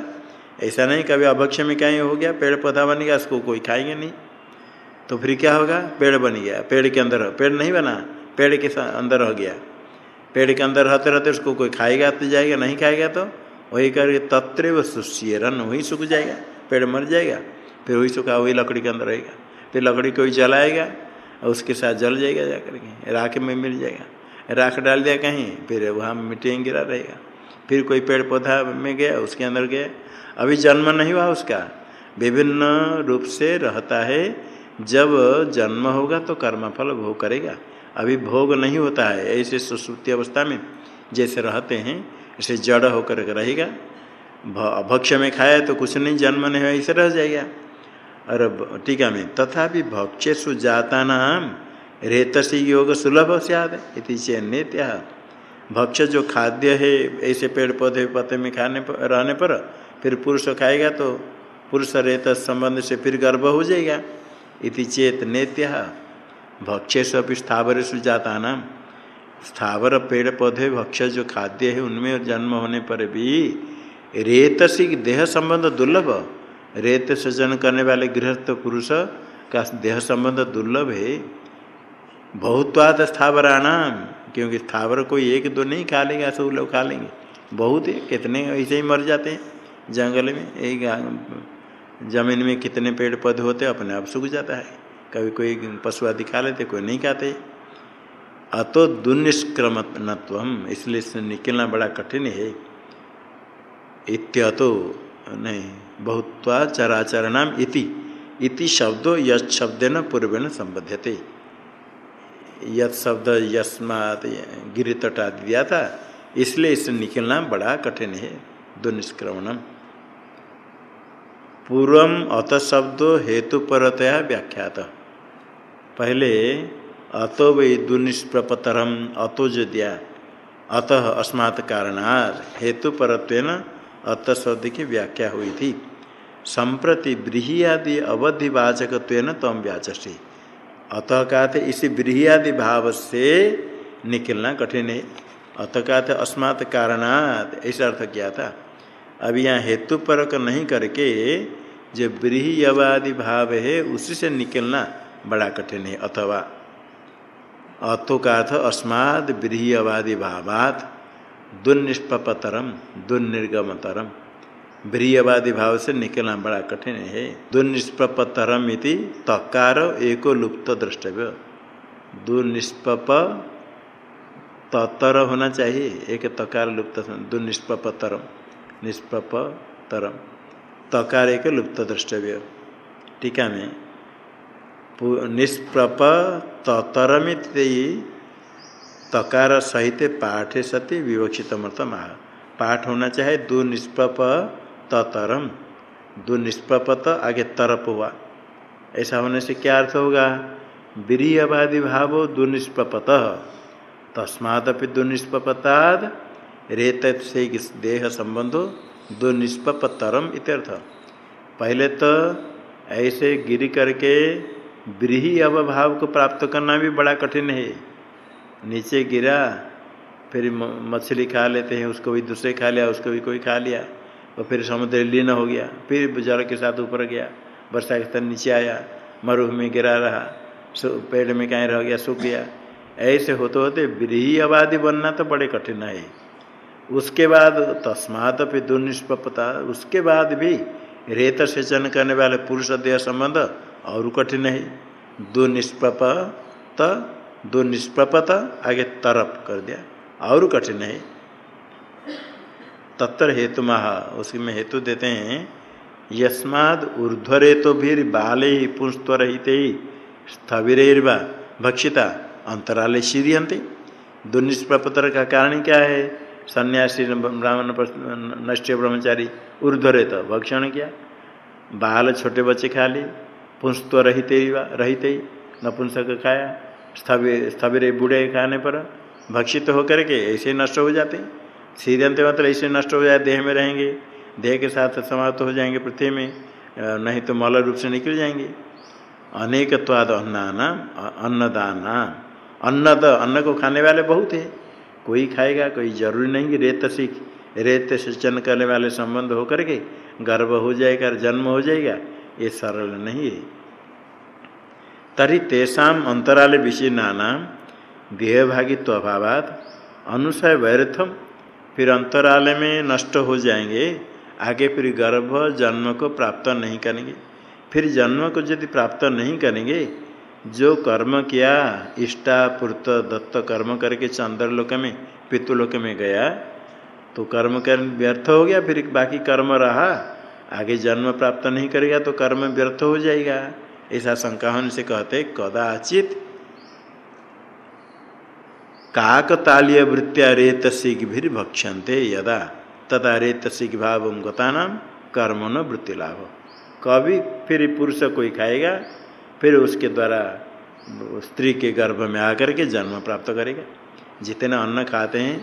ऐसा नहीं कभी अभक्ष्य में कहीं हो गया, पेड़ पौधा बन गया, उसको कोई खाएँगे नहीं। तो फिर क्या होगा? पेड़ बन गया। पेड़ के अंदर पेड़ नहीं बना, पेड़ के अंदर रह गया। पेड़ के अंदर रहते रहते उसको कोई खाएगा तो जाएगा, नहीं खाएगा तो? वही करके तत्व व रन वही सूख जाएगा, पेड़ मर जाएगा, फिर वही सूखा वही लकड़ी के अंदर रहेगा। फिर लकड़ी कोई जलाएगा और उसके साथ जल जाएगा जा करके राख में मिल जाएगा। राख डाल दिया कहीं, फिर वहाँ मिट्टी गिरा रहेगा। फिर कोई पेड़ पौधा में गया, उसके अंदर गया। अभी जन्म नहीं हुआ उसका। विभिन्न रूप से रहता है। जब जन्म होगा तो कर्मफल भोग करेगा। अभी भोग नहीं होता है, ऐसे सुश्रुति अवस्था में जैसे रहते हैं, ऐसे जड़ होकर रहेगा। भक्ष्य में खाया तो कुछ नहीं, जन्म नहीं हुआ, ऐसे रह जाएगा। और टीका में, तथापि भक्ष्य सुजाता नाम रेतसी योग सुलभ सद इति चेन्य भक्ष्य जो खाद्य है, ऐसे पेड़ पौधे पत्ते में खाने पर रहने पर फिर पुरुष खाएगा तो पुरुष रेत संबंध से फिर गर्भ हो जाएगा। इति चेत नेत्य। से स्थावर सुजाता नाम स्थावर, पेड़ पौधे, भक्ष्य जो खाद्य है, उनमें जन्म होने पर भी रेत से देह संबंध दुर्लभ। रेत सृजन करने वाले गृहस्थ पुरुष का देह संबंध दुर्लभ है। बहुत्वाद स्थावराणाम, क्योंकि स्थावर कोई एक दो नहीं खा लेंगे सब लोग खा लेंगे। बहुत है, कितने ऐसे ही मर जाते हैं। जंगल में एक ज़मीन में कितने पेड़ पौधे होते अपने आप सूख जाता है। कभी कोई पशु आदि खा लेते, कोई नहीं खाते। अतो दुनिष्क्रमत्व इसलिए इससे निकलना बड़ा कठिन है। इत्यतो नहीं बहुत्वा चराचरणाम इति। इति शब्दों न पूर्वेण संबध्यते। यद शब्द यस्मात गिरी तटा दिया था। इसलिए इससे निकलना बड़ा कठिन है, दुनिष्क्रमणम। पूर्व अत शब्द हेतु परतया व्याख्यात। पहले अतो वै दुनिष्प्रपतरम अतो जो दिया। अतः अस्मात् कारणात् हेतु परत्वेन अत शब्द की व्याख्या हुई थी। संप्रति ब्रीहियादि अवधिवाचक तम व्याचष्टि अतः का इसी ब्रीहियादि भाव से निकलना कठिन है। अतः का अस्मात् कारणात्, ऐसा अर्थ किया था। अब यहाँ हेतु परक नहीं करके जो ब्रीहवादि भाव है, उसी से निकलना बड़ा कठिन है, अथवा। अतो का अर्थ अस्माद ब्रीहवादि भावात दुनिष्पतरम दुर्निर्गमतरम। ब्रीहवादि भाव से निकलना बड़ा कठिन है। दुनिष्पतरम इति तकार एको लुप्त द्रष्टव्य दुनिष्पप ततर होना चाहिए। एक तकार लुप्त दुनिष्पतरम निष्पप तरम तकार एक लुप्त द्रष्टव्य टीका में। निष्प्रप ततरमित तकार सहित पाठ सती विवक्षित आह पाठ होना चाहे दो निष्प्रप ततरम दो निष्प्रपत आगे तरप हुआ ऐसा होने से क्या अर्थ होगा? ब्रीहवादि भाव दुनिष्पत तस्मात् दुनिष्पताद रेत से देह संबंधो दुनिष्पतरम इत्यर्थ पहले तो ऐसे गिरी करके ब्रीही अवभाव को प्राप्त करना भी बड़ा कठिन है। नीचे गिरा, फिर मछली खा लेते हैं, उसको भी दूसरे खा लिया, उसको भी कोई खा लिया। और फिर समुद्र लीन हो गया। फिर जल के साथ ऊपर गया वर्षा के तरह नीचे आया मरुभ में गिरा रहा पेड़ में कहीं रह गया, सूख गया। ऐसे होते होते ब्रीही आबादी बनना तो बड़े कठिन है। उसके बाद तस्मात फिर दुनिष्पता उसके बाद भी रेत सेचन करने वाले पुरुष देह संबंध और कठिन है। दुनिष्पत दुनिष्पत आगे तरप कर दिया, और कठिन है। तत्र हेतु महा उसी में हेतु देते हैं, यस्माद ऊर्ध्वरे तो भी बाले पुंस्तरहित ही स्थविरेर्वा भक्षिता, अंतराले शीरियंते दुनिष्प्रपतर का कारण क्या है? सन्यासी ब्राह्मण नष्ट ब्रह्मचारी ऊर्ध्वरे तो भक्षण किया? बाल छोटे बच्चे खा लिए पुंस्त रहते ही नपुंसक खाया स्थविर स्थविर बूढ़े खाने पर भक्षित होकर के ऐसे नष्ट हो जाते हैं। सीरियंत मतलब ऐसे नष्ट हो जाए, देह में रहेंगे, देह के साथ समाप्त हो जाएँगे पृथ्वी में नहीं तो मल रूप से निकल जाएँगे। अनेकत्वाद अन्नाना अन्नदाना। अन्नद अन्न को खाने वाले बहुत है। कोई खाएगा, कोई ज़रूरी नहीं कि रेत सीख रेत सिंचन करने वाले संबंध होकर के गर्भ हो जाएगा, जन्म हो जाएगा, ये सरल नहीं है। तरी तेषाम अंतराल विषय नाना, देहभागित्व अभावात, अनुसय वैरथम फिर अंतराल में नष्ट हो जाएँगे, आगे फिर गर्भ जन्म को प्राप्त नहीं करेंगे। फिर जन्म को यदि प्राप्त नहीं करेंगे, जो कर्म किया, इष्टा इष्टापूर्त दत्त कर्म करके चंद्रलोक में, पितृलोक में गया तो कर्म कर व्यर्थ हो गया, फिर बाकी कर्म रहा, आगे जन्म प्राप्त नहीं करेगा तो कर्म व्यर्थ हो जाएगा। ऐसा शंका से कहते कदाचित काकतालीय वृत्तिया रेत भी भक्षन्ते यदा, तदा रेत सिख भाव गता नाम कर्म न वृत्ति लाभ कभी फिर पुरुष कोई खाएगा, फिर उसके द्वारा स्त्री के गर्भ में आकर के जन्म प्राप्त करेगा। जितने अन्न खाते हैं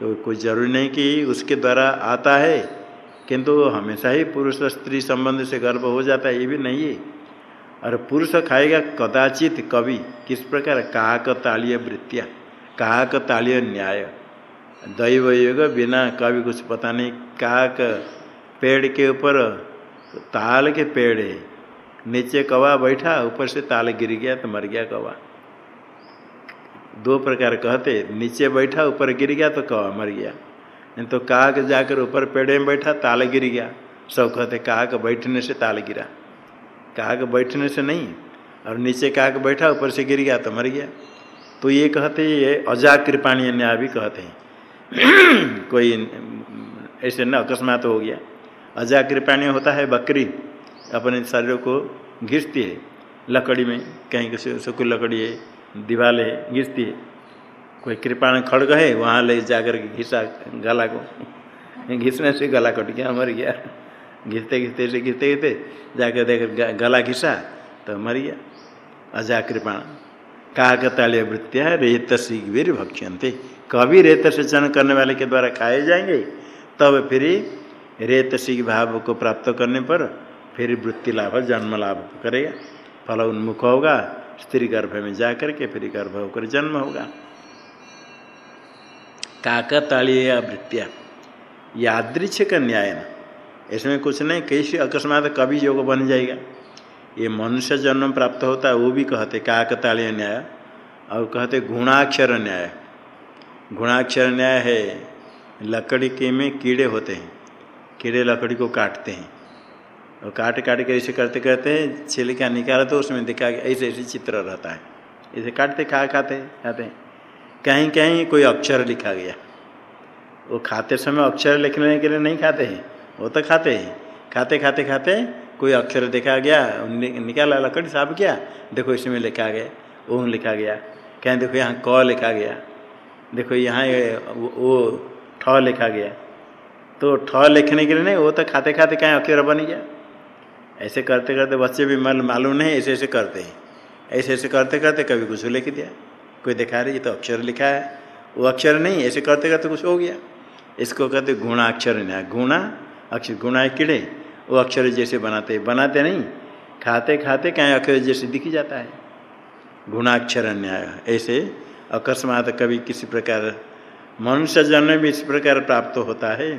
तो कोई ज़रूरी नहीं कि उसके द्वारा आता है, किंतु हमेशा ही पुरुष स्त्री संबंध से गर्भ हो जाता है, ये भी नहीं है। और पुरुष खाएगा कदाचित कवि किस प्रकार? काक तालीय वृत्तियाँ काक तालीय न्याय। दैव युग बिना कभी कुछ पता नहीं। काक पेड़ के ऊपर, ताल के पेड़ है। नीचे कवा बैठा, ऊपर से ताल गिर गया तो मर गया कौवा। दो प्रकार कहते नीचे बैठा, ऊपर गिर गया तो कवा मर गया। नहीं तो काक जाकर ऊपर पेड़ में बैठा, ताल गिर गया। सब कहते काक बैठने से ताल गिरा। काक बैठने से नहीं। और नीचे काक बैठा, ऊपर से गिर गया तो मर गया। तो ये कहते हैं, ये अजाकृपाणी न्याय भी कहते हैं। <clears throat> कोई ऐसे न, अकस्मात तो हो गया। अजाकृपाणी होता है, बकरी अपने शरीर को घिसती है। लकड़ी में, कहीं किसी सुखी लकड़ी है, दीवाल है, घिसती है। कोई कृपाण खड़ग है, वहाँ ले जाकर के घिसा, गला को। <laughs> घिसने से गला कट गया, मर गया। घिसते घिसते से घिसते घिसते, जाकर देख गला घिसा तो मर गया। अजाकृपाण काकतालीय वृत्तियाँ रेत शीघ्र भक्ष्यंते कभी रेत सेचन करने वाले के द्वारा खाए जाएँगे, तब फिर रेत शीघ्र भाव को प्राप्त करने पर फिर वृत्ति लाभ, जन्म लाभ करेगा। फल उन्मुख होगा, स्त्री गर्भ में जा करके फिर गर्भ होकर जन्म होगा। काकतालीय वृत्तियाँ का न्याय इसमें कुछ नहीं, कैसे अकस्मात कभी योग बन जाएगा? ये मनुष्य जन्म प्राप्त होता है, वो भी कहते काकतालीय न्याय, और कहते गुणाक्षर न्याय। गुणाक्षर न्याय है, लकड़ी के में कीड़े होते हैं, कीड़े लकड़ी को काटते हैं, और काट काट के ऐसे करते करते छिलका निकाला तो उसमें दिखा ऐसे ऐसे चित्र रहता है। ऐसे काटते, खा खाते खाते हैं। कहीं कहीं कोई अक्षर लिखा गया। वो खाते समय अक्षर लिखने के लिए नहीं खाते हैं, वो तो खाते हैं। खाते खाते खाते कोई अक्षर देखा गया निकाला, लकड़ी साफ़ किया, देखो इसमें लिखा गया, ओम लिखा गया। कहीं, देखो यहाँ क लिखा गया। देखो यहाँ वो ठ लिखा गया। तो ठ लिखने के लिए नहीं, वो तो खाते खाते कहीं अक्षर बन गया। ऐसे करते करते बच्चे भी मालूम नहीं, ऐसे ऐसे करते हैं। ऐसे ऐसे करते करते कभी कुछ लिख दिया। कोई दिखा रही ये तो अक्षर लिखा है। वो अक्षर नहीं, ऐसे करते करते कुछ हो गया। इसको कहते गुणा अक्षर नहीं गुणा, अक्षर गुणा है कीड़े। वो अक्षर जैसे बनाते बनाते नहीं खाते खाते कहीं अक्षर जैसे दिख जाता है। गुणाक्षर न्याय ऐसे अकस्मात कभी किसी प्रकार मनुष्य जन्म भी इस प्रकार प्राप्त होता है।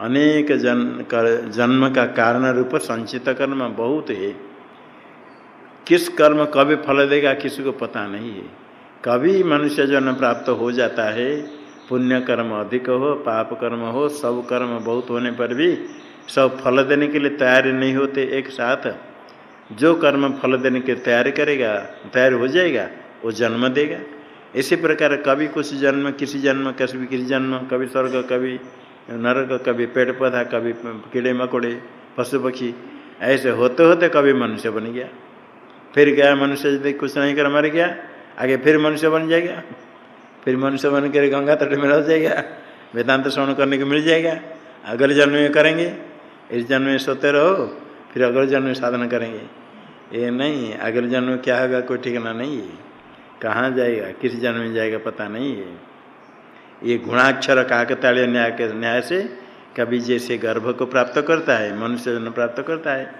अनेक जन कर, जन्म का कारण रूप संचित कर्म बहुत है। किस कर्म कभी फल देगा किसी को पता नहीं है। कभी मनुष्य जन्म प्राप्त हो जाता है। पुण्य कर्म अधिक हो पाप कर्म हो सब कर्म बहुत होने पर भी सब फल देने के लिए तैयार नहीं होते एक साथ। जो कर्म फल देने की तैयारी करेगा, तैयार हो जाएगा, वो जन्म देगा। इसी प्रकार कभी कुछ जन्म, किसी जन्म, कभी किसी जन्म, कभी स्वर्ग, कभी नरक, कभी पेड़ पौधा, कभी कीड़े मकोड़े, पशु पक्षी, ऐसे होते होते कभी मनुष्य बन गया। फिर गया मनुष्य यदि कुछ नहीं कर मर गया, आगे फिर मनुष्य बन जाएगा। फिर मनुष्य बन कर गंगा तट में रह जाएगा, वेदांत श्रवण करने को मिल जाएगा। अगले जन्म में करेंगे इस जन्म में सोते रहो, फिर अगले जन्म में साधना करेंगे। ये नहीं अगले जन्म में क्या होगा, कोई ठिकाना नहीं है। कहाँ जाएगा, किस जन्म में जाएगा पता नहीं है। ये गुणाक्षर काकताड़ीय न्याय के न्याय से कभी जैसे गर्भ को प्राप्त करता है, मनुष्य जन्म प्राप्त करता है।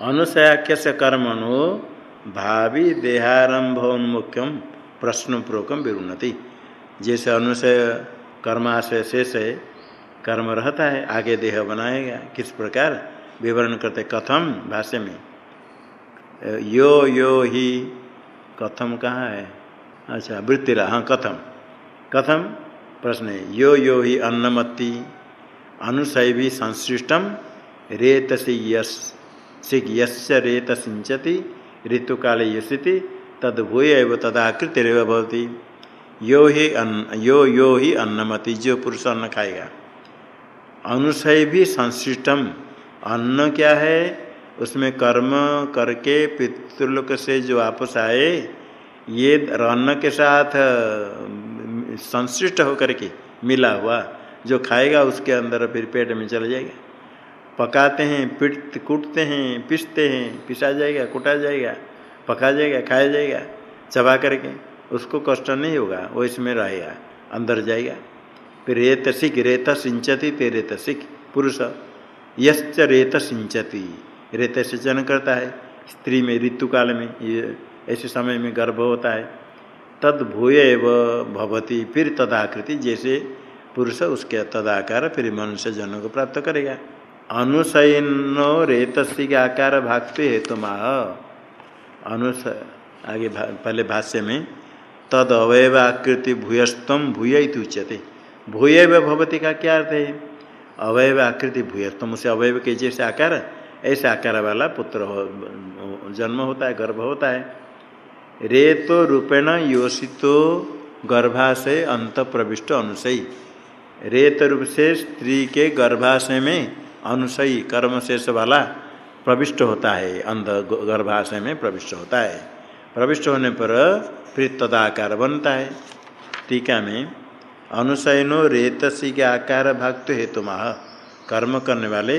अनुसयाख्य से कर्मणो भावी देहारंभ उन्मुख्यम प्रश्न पूर्वकम विरुणति जैसे अनुसय कर्माशय शेष है कर्म रहता है, आगे देह बनाएगा। किस प्रकार? विवरण करते कथम भाष्य में। यो यो, ही, कथम कहाँ है? अच्छा वृत्तिरा हाँ कथम। कथम प्रश्न है, यो यो, ही अन्नमति अनुशैवी संश्लिष्टम रेतसी यश रेत सिंचति ऋतु काले यशति तद भूय एव तदाकृतिरव भवती। यो ही अन्न यो यो ही अन्नमति, जो पुरुष अन्न खाएगा। अनुशय भी संशिष्टम। अन्न क्या है? उसमें कर्म करके पितृलोक से जो वापस आए, ये अन्न के साथ संशिष्ट होकर के मिला हुआ, जो खाएगा उसके अंदर फिर पेट में चला जाएगा। पकाते हैं, पिट, कूटते हैं, पिसते हैं, पिसा जाएगा, कुटा जाएगा, पका जाएगा, खाया जाएगा, चबा करके, उसको कष्ट नहीं होगा, वो इसमें रहेगा, अंदर जाएगा। फिर रेत रेत सिंचती ते रेत सिख पुरुष। यश्च रेत सिंचती रेत सिंचन करता है। स्त्री में ऋतु काल में ये ऐसे समय में गर्भ होता है। तद भूय भवती फिर तदाकृति जैसे पुरुष उसके तदाकार फिर मनुष्य जनों को प्राप्त करेगा। अनुशयनो रेतसी के आकार भागते हेतु माह अनुस आगे भा, पहले भाष्य में तद अवयव आकृति भूयस्तम भूय उच्यते भूय भवती का क्या अर्थ है? अवयव आकृति भूयस्तम उसे अवयव के जैसे आकार, ऐसे आकार वाला पुत्र हो, जन्म होता है, गर्भ होता है। रेतो रूपेण योषितो गर्भाशय अंत प्रविष्ट अनुसयी। रेत रूप से स्त्री के गर्भाशय में अनुसयी, कर्म शेष वाला प्रविष्ट होता है। अंध गर्भाशय में प्रविष्ट होता है। प्रविष्ट होने पर फिर तदाकार बनता है। टीका में अनुशयनो रेतसी के आकार भक्त हेतु माह कर्म करने वाले,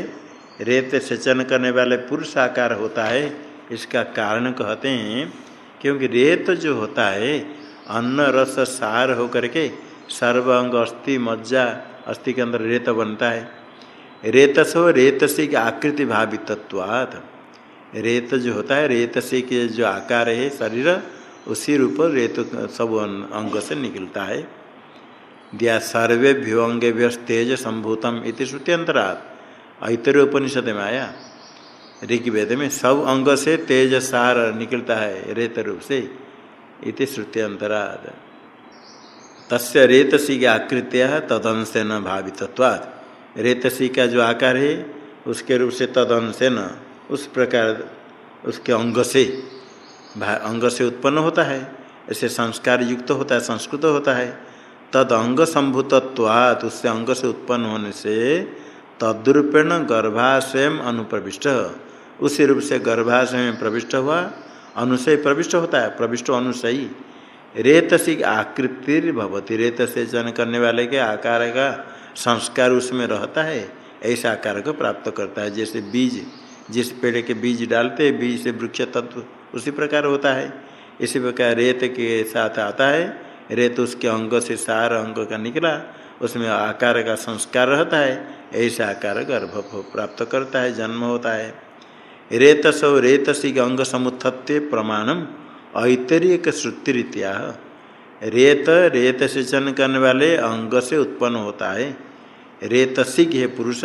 रेत सेचन करने वाले पुरुष आकार होता है। इसका कारण कहते हैं, क्योंकि रेत जो होता है, अन्न, रस, सार होकर के सर्व अंग, अस्थि, मज्जा, अस्थि के अंदर रेत बनता है। रेतसो रेतसी की आकृति भावित्वात् रेत जो होता है, रेतसी के जो आकार है, शरीर, उसी रूप रेत सब अंग से निकलता है। दिया सर्वेभ्यो अंगेभ्य तेज संभूतम इति श्रुत्यंतरात ऐतर उपनिषद में आया। ऋग्वेद में सब अंग से तेज सार निकलता है रेत रूप से इति श्रुति अंतराद तस्य रेतसी की आकृत्या तदंश न भावित्वाद रेतसी का जो आकार है, उसके रूप से तदंश न, उस प्रकार उसके अंग से अंग से उत्पन्न होता है। ऐसे संस्कार युक्त होता है, संस्कृत होता है। तद अंग संभूतत्वात् उससे अंग से उत्पन्न होने से तद्रूपेण गर्भाशय अनुप्रविष्ट। उसी रूप से गर्भाशय में प्रविष्ट हुआ, अनुशय प्रविष्ट होता है, प्रविष्ट अनुशयी। रेतसी आकृति भवती रेत से जन करने वाले के आकार का संस्कार उसमें रहता है, ऐसा आकार को प्राप्त करता है। जैसे बीज, जिस पेड़ के बीज डालते बीज से वृक्ष तत्व उसी प्रकार होता है। इसी प्रकार रेत के साथ आता है रेत उसके अंग से सार अंग का निकला, उसमें आकार का संस्कार रहता है, ऐसा आकार गर्भ प्राप्त करता है, जन्म होता है। रेतस रेतसी के अंग समुत्थत्व प्रमाणम ऐतरीय श्रुति रीत्या। रेत रेत सेचन करने वाले अंग से उत्पन्न होता है। रेतसिक है पुरुष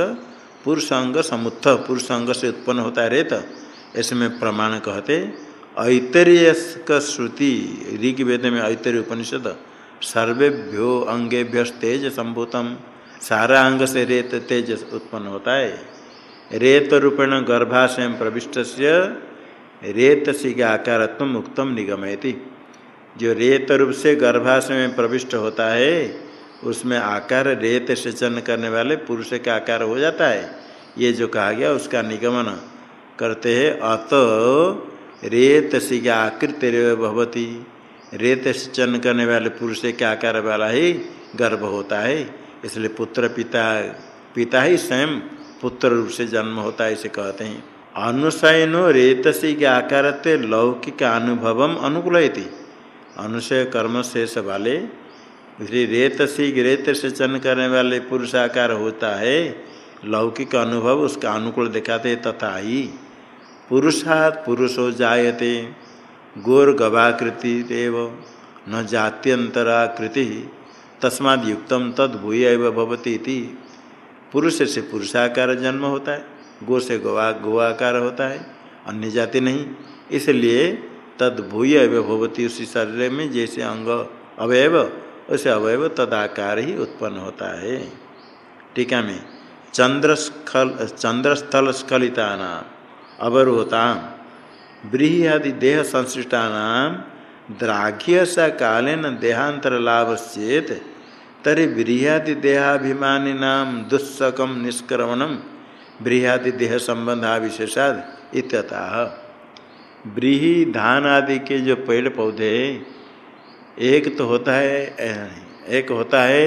पुरुष अंग समुत्थ, पुरुष अंग से उत्पन्न होता है रेत। इसमें प्रमाण कहते ऐतरीय श्रुति ऋग्वेद में ऐतरीय उपनिषद सर्वेभ्यो अंगेभ्य तेज संभूतम सारा अंग से रेत तेज उत्पन्न होता है। रेत रूपेण गर्भाशय प्रविष्ट से रेत सिग आकारत्व मुक्तम निगमयति। जो रेत रूप से गर्भाशय में प्रविष्ट होता है, उसमें आकार रेत सेचन करने वाले पुरुष का आकार हो जाता है। ये जो कहा गया, उसका निगमन करते हैं अत रेत सिग आकृत भवती। रेत सेचन करने वाले पुरुष के आकार वाला ही? गर्भ होता है। इसलिए पुत्र पिता पिता ही स्वयं पुत्र रूप से जन्म होता है इसे कहते हैं। अनुशयनो रेतसी के आकार ते लौकिक अनुभव अनुकूल अनुशय कर्म शेष वाले। इसलिए रेतसी रेत सेचन करने वाले पुरुष आकार होता है। लौकिक अनुभव उसका अनुकूल दिखाते तथा ही पुरुषात पुरुषो जायते। गोर गवाकृति देव न जात्यंतराकृति तस्माद युक्तम तद भूय भवती पुरुष से पुरुषाकार जन्म होता है, गो से गोवा गोआकार होता है, अन्य जाति नहीं। इसलिए तद भूय भवती उसी शरीर में, जैसे अंग अवयव, उसे अवयव तदाकार ही उत्पन्न होता है। टीका में चंद्रस्खल चंद्रस्थल स्खलिता नाम अवरोहता ब्रीही आदि देह संश्लिष्टा द्राघ्य स कालन देहांतर लाभ चेत तरी बृहदि देहाभिमानी नाम दुस्सकम निष्क्रमणम बृहदि देह संबंधा विशेषाद इत्यतः। ब्रीही धान आदि के जो पेड़ पौधे, एक तो होता है एक होता है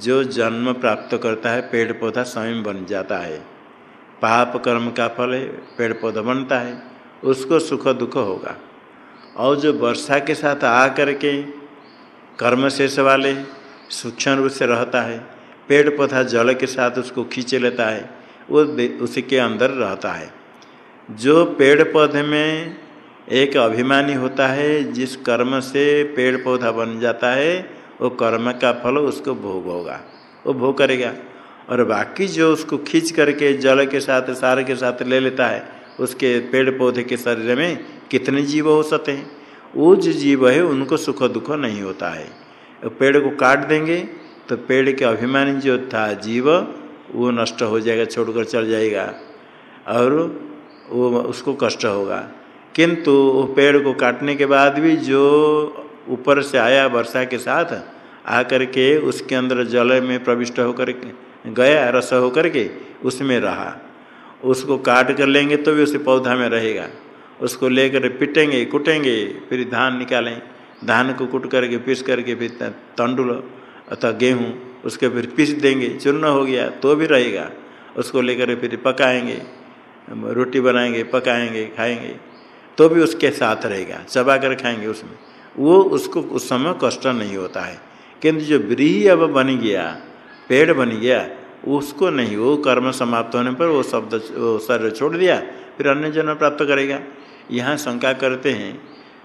जो जन्म प्राप्त करता है, पेड़ पौधा स्वयं बन जाता है। पाप कर्म का फल है पेड़ पौधा बनता है, उसको सुख दुख होगा। और जो वर्षा के साथ आ करके कर्म शेष वाले सूक्ष्म रूप से रहता है पेड़ पौधा जल के साथ उसको खींच लेता है, वो उसी के अंदर रहता है। जो पेड़ पौधे में एक अभिमानी होता है, जिस कर्म से पेड़ पौधा बन जाता है, वो कर्म का फल उसको भोग होगा। वो भोग करेगा। और बाकी जो उसको खींच करके जल के साथ, सार के साथ ले लेता है, उसके पेड़ पौधे के शरीर में कितने जीव हो सकते हैं? वो जो जीव है, उनको सुख दुख नहीं होता है। पेड़ को काट देंगे तो पेड़ के अभिमानी जो था जीव, वो नष्ट हो जाएगा, छोड़कर चल जाएगा, और वो उसको कष्ट होगा। किंतु वो पेड़ को काटने के बाद भी जो ऊपर से आया वर्षा के साथ, आकर के उसके अंदर जल में प्रविष्ट होकर गया रस होकर के उसमें रहा। उसको काट कर लेंगे तो भी उसे पौधा में रहेगा। उसको लेकर पिटेंगे, कुटेंगे, फिर धान निकालें। धान को कुट करके, पीस करके फिर तंडुल अथवा गेहूँ, उसके फिर पीस देंगे। चूर्ण हो गया तो भी रहेगा। उसको लेकर फिर पकाएँगे, रोटी बनाएँगे, पकाएँगे, खाएँगे तो भी उसके साथ रहेगा। चबा कर खाएँगे उसमें। वो उसको उस समय कष्ट नहीं होता है। किंतु जो ब्रीही अब बन गया पेड़ बन गया, उसको नहीं, वो कर्म समाप्त होने पर वो शब्द, वो शरीर छोड़ दिया, फिर अन्य जन्म प्राप्त करेगा। यहाँ शंका करते हैं,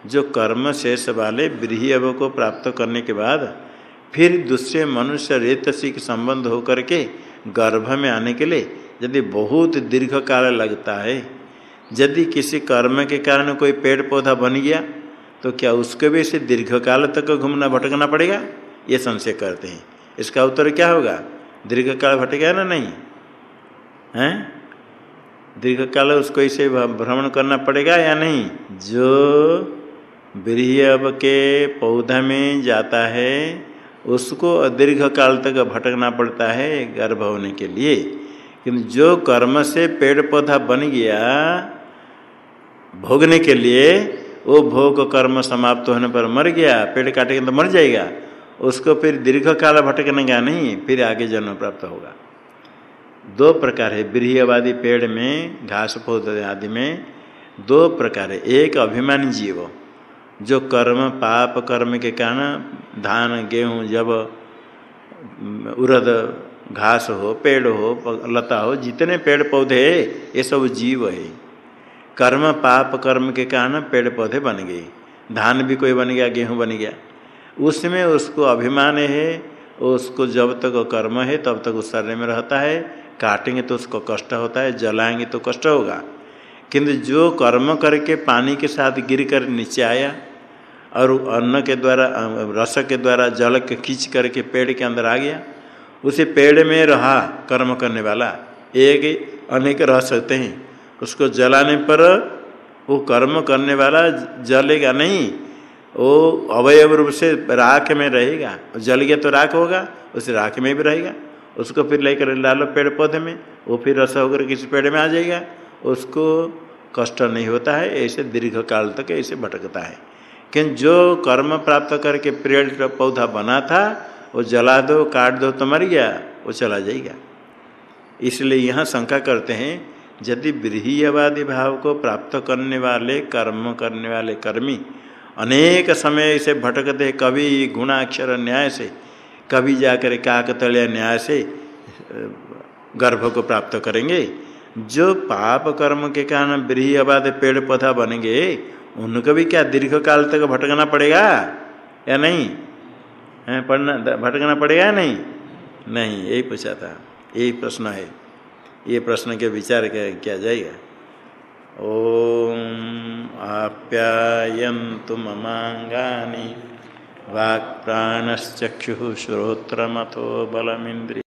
जो कर्म शेष वाले ब्रीहव को प्राप्त करने के बाद, फिर दूसरे मनुष्य रेतसी के संबंध होकर के गर्भ में आने के लिए यदि बहुत दीर्घ काल लगता है, यदि किसी कर्म के कारण कोई पेड़ पौधा बन गया तो क्या उसको भी इसे दीर्घ काल तक घूमना, भटकना पड़ेगा? ये संशय करते हैं। इसका उत्तर क्या होगा? दीर्घ काल भटकेगा ना नहीं? हैं? दीर्घ काल उसको इसे भ्रमण करना पड़ेगा या नहीं? जो ब्रीहब के पौधा में जाता है, उसको दीर्घ काल तक भटकना पड़ता है गर्भ होने के लिए। किंतु जो कर्म से पेड़ पौधा बन गया, भोगने के लिए, वो भोग कर्म समाप्त होने पर मर गया, पेड़ काटेगा तो मर जाएगा। उसको फिर दीर्घ काल भटकने का नहीं, फिर आगे जन्म प्राप्त होगा। दो प्रकार है ब्रीहवादी पेड़ में, घास पौधे आदि में। दो प्रकार है, एक अभिमानी जीव, जो कर्म, पाप कर्म के कारण धान, गेहूँ, जब उरद, घास हो, पेड़ हो, लता हो, जितने पेड़ पौधे ये सब जीव है। कर्म, पाप कर्म के कारण पेड़ पौधे बन गए। धान भी कोई बन गया, गेहूँ बन गया। उसमें उसको अभिमान है, उसको जब तक कर्म है, तब तक उस शरीर में रहता है। काटेंगे तो उसको कष्ट होता है, जलाएँगे तो कष्ट होगा। किंतु जो कर्म करके पानी के साथ गिर कर नीचे आया और अन्न के द्वारा, रस के द्वारा जल के खींच करके पेड़ के अंदर आ गया, उसे पेड़ में रहा कर्म करने वाला। एक अनेक रह सकते हैं। उसको जलाने पर वो कर्म करने वाला जलेगा नहीं। वो अवयव रूप से राख में रहेगा। जल गया तो राख होगा, उस राख में भी रहेगा। उसको फिर लेकर डालो पेड़ पौधे में, वो फिर रस होकर किसी पेड़ में आ जाएगा। उसको कष्ट नहीं होता है, ऐसे दीर्घ काल तक ऐसे भटकता है। किन जो कर्म प्राप्त करके पेड़ पौधा बना था, वो जला दो, काट दो तो मर गया, वो चला जाएगा। इसलिए यहाँ शंका करते हैं, यदि ब्रीहवादी भाव को प्राप्त करने वाले, कर्म करने वाले कर्मी अनेक समय से भटकते कभी गुणाक्षर न्याय से, कभी जाकर काकतलिया न्याय से गर्भ को प्राप्त करेंगे। जो पाप कर्म के कारण ब्रीहवाद पेड़ पौधा बनेंगे, उनको भी क्या दीर्घ काल तक भटकना पड़ेगा या नहीं? है, पढ़ना, भटकना पड़ेगा या नहीं? नहीं, यही पूछा था। यही प्रश्न है। ये प्रश्न के विचार किया जाएगा? ओम आप्यायन्तु ममांगानी वाक् प्राणश्चक्षु श्रोत्रमथो बलमिंद्रिय